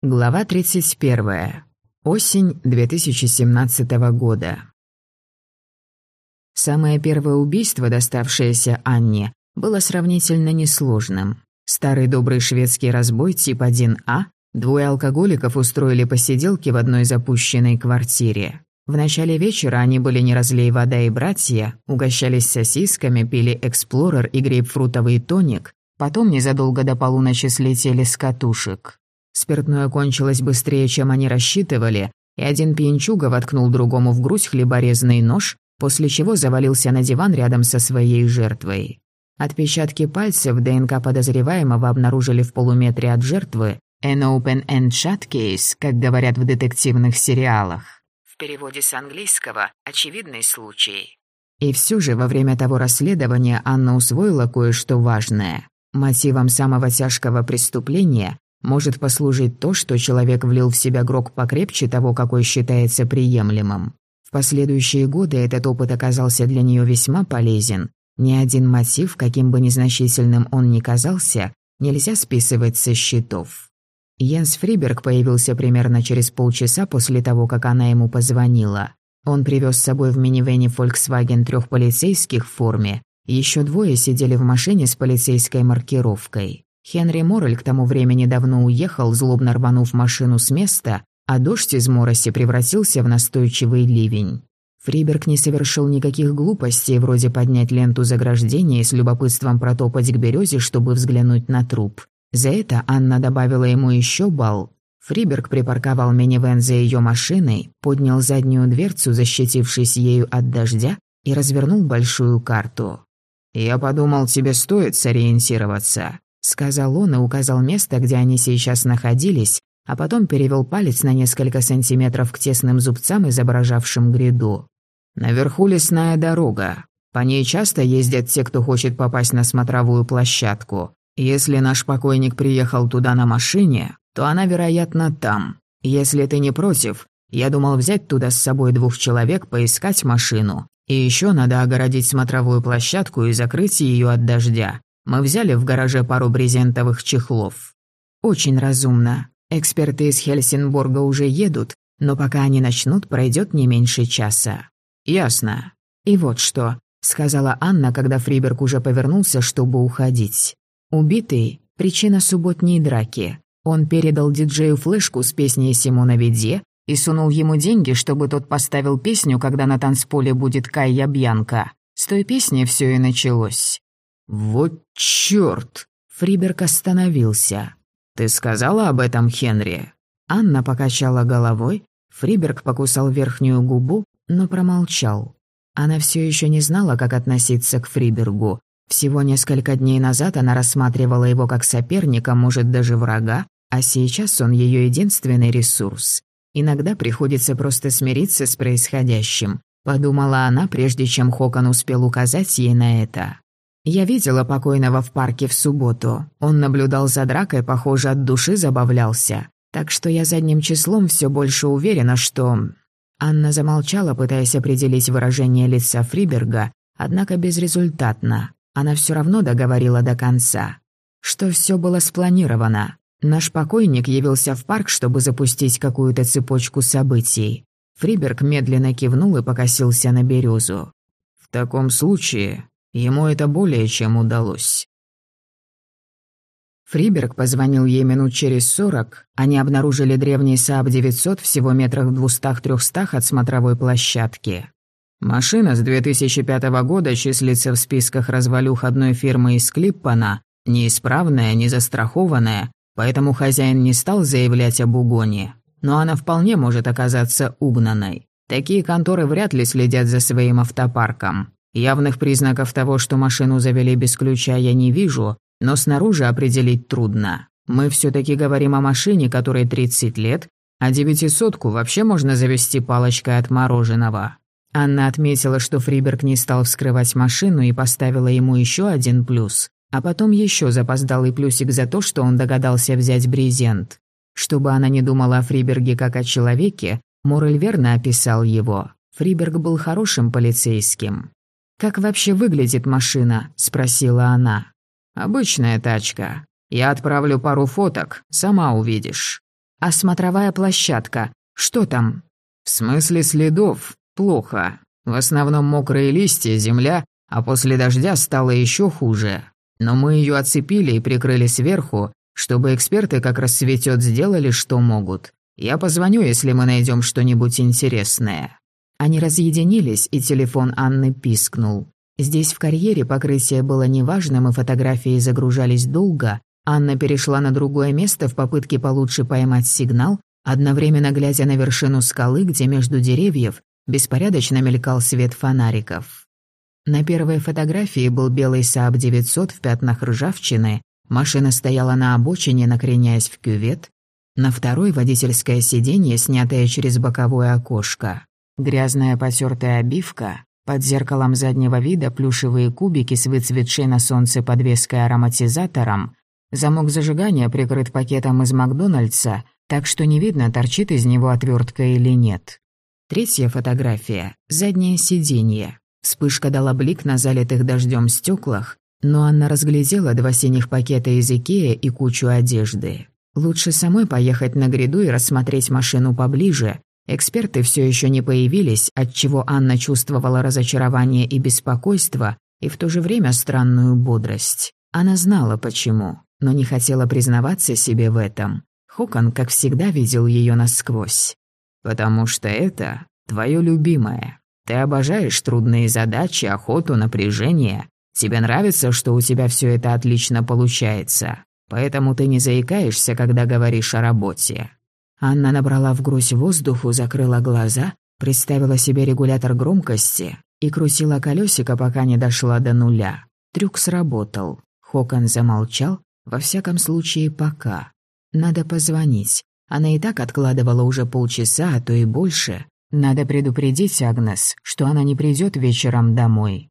Глава 31. Осень 2017 года. Самое первое убийство, доставшееся Анне, было сравнительно несложным. Старый добрый шведский разбой тип 1А, двое алкоголиков устроили посиделки в одной запущенной квартире. В начале вечера они были не разлей вода и братья, угощались сосисками, пили эксплорер и грейпфрутовый тоник, потом незадолго до полуночи слетели с катушек. Спиртное кончилось быстрее, чем они рассчитывали, и один пьянчуга воткнул другому в грудь хлеборезный нож, после чего завалился на диван рядом со своей жертвой. Отпечатки пальцев ДНК подозреваемого обнаружили в полуметре от жертвы «an open-end shut case», как говорят в детективных сериалах. В переводе с английского «очевидный случай». И все же во время того расследования Анна усвоила кое-что важное. Мотивом самого тяжкого преступления может послужить то, что человек влил в себя грок покрепче того, какой считается приемлемым. В последующие годы этот опыт оказался для нее весьма полезен. Ни один мотив, каким бы незначительным он ни казался, нельзя списывать со счетов. Йенс Фриберг появился примерно через полчаса после того, как она ему позвонила. Он привез с собой в минивэне Volkswagen трех полицейских в форме. Еще двое сидели в машине с полицейской маркировкой. Хенри Моррель к тому времени давно уехал, злобно рванув машину с места, а дождь из мороси превратился в настойчивый ливень. Фриберг не совершил никаких глупостей, вроде поднять ленту заграждения и с любопытством протопать к березе, чтобы взглянуть на труп. За это Анна добавила ему еще балл. Фриберг припарковал минивэн за ее машиной, поднял заднюю дверцу, защитившись ею от дождя, и развернул большую карту. «Я подумал, тебе стоит сориентироваться сказал он и указал место, где они сейчас находились, а потом перевел палец на несколько сантиметров к тесным зубцам, изображавшим гряду. «Наверху лесная дорога. По ней часто ездят те, кто хочет попасть на смотровую площадку. Если наш покойник приехал туда на машине, то она, вероятно, там. Если ты не против, я думал взять туда с собой двух человек, поискать машину. И еще надо огородить смотровую площадку и закрыть ее от дождя. Мы взяли в гараже пару брезентовых чехлов. Очень разумно. Эксперты из Хельсинборга уже едут, но пока они начнут, пройдет не меньше часа. Ясно. И вот что, сказала Анна, когда Фриберг уже повернулся, чтобы уходить. Убитый – причина субботней драки. Он передал диджею флешку с песней Симона Веде и сунул ему деньги, чтобы тот поставил песню, когда на танцполе будет Кайя Бьянка. С той песни все и началось. «Вот чёрт!» Фриберг остановился. «Ты сказала об этом Хенри?» Анна покачала головой. Фриберг покусал верхнюю губу, но промолчал. Она все еще не знала, как относиться к Фрибергу. Всего несколько дней назад она рассматривала его как соперника, может, даже врага, а сейчас он ее единственный ресурс. Иногда приходится просто смириться с происходящим, подумала она, прежде чем Хокон успел указать ей на это. Я видела покойного в парке в субботу. Он наблюдал за дракой, похоже, от души забавлялся. Так что я задним числом все больше уверена, что...» Анна замолчала, пытаясь определить выражение лица Фриберга, однако безрезультатно. Она все равно договорила до конца. Что все было спланировано. Наш покойник явился в парк, чтобы запустить какую-то цепочку событий. Фриберг медленно кивнул и покосился на березу. «В таком случае Ему это более чем удалось. Фриберг позвонил ей минут через сорок. Они обнаружили древний Saab-900 всего метрах в двухстах-трехстах от смотровой площадки. Машина с 2005 года числится в списках развалюх одной фирмы из Клиппана, неисправная, не застрахованная, поэтому хозяин не стал заявлять об угоне. Но она вполне может оказаться угнанной. Такие конторы вряд ли следят за своим автопарком. Явных признаков того, что машину завели без ключа, я не вижу, но снаружи определить трудно. Мы все таки говорим о машине, которой 30 лет, а девятисотку вообще можно завести палочкой от мороженого. Анна отметила, что Фриберг не стал вскрывать машину и поставила ему еще один плюс, а потом еще запоздалый плюсик за то, что он догадался взять брезент. Чтобы она не думала о Фриберге как о человеке, Морель верно описал его. Фриберг был хорошим полицейским. «Как вообще выглядит машина?» – спросила она. «Обычная тачка. Я отправлю пару фоток, сама увидишь». А смотровая площадка? Что там?» «В смысле следов? Плохо. В основном мокрые листья, земля, а после дождя стало еще хуже. Но мы ее оцепили и прикрыли сверху, чтобы эксперты, как рассветет, сделали, что могут. Я позвоню, если мы найдем что-нибудь интересное». Они разъединились, и телефон Анны пискнул. Здесь в карьере покрытие было неважным, и фотографии загружались долго. Анна перешла на другое место в попытке получше поймать сигнал, одновременно глядя на вершину скалы, где между деревьев беспорядочно мелькал свет фонариков. На первой фотографии был белый Saab 900 в пятнах ржавчины, машина стояла на обочине, накреняясь в кювет, на второй водительское сиденье, снятое через боковое окошко. Грязная потертая обивка, под зеркалом заднего вида плюшевые кубики с выцветшей на солнце подвеской ароматизатором, замок зажигания прикрыт пакетом из Макдональдса, так что не видно, торчит из него отвертка или нет. Третья фотография — заднее сиденье. Вспышка дала блик на залитых дождем стеклах, но Анна разглядела два синих пакета из Икеи и кучу одежды. Лучше самой поехать на гряду и рассмотреть машину поближе, Эксперты все еще не появились, отчего Анна чувствовала разочарование и беспокойство, и в то же время странную бодрость. Она знала почему, но не хотела признаваться себе в этом. Хокон, как всегда, видел ее насквозь. «Потому что это твое любимое. Ты обожаешь трудные задачи, охоту, напряжение. Тебе нравится, что у тебя все это отлично получается. Поэтому ты не заикаешься, когда говоришь о работе. Анна набрала в грудь воздуху, закрыла глаза, представила себе регулятор громкости и крутила колесико, пока не дошла до нуля. Трюк сработал. Хокон замолчал, во всяком случае, пока. Надо позвонить. Она и так откладывала уже полчаса, а то и больше. Надо предупредить Агнес, что она не придет вечером домой.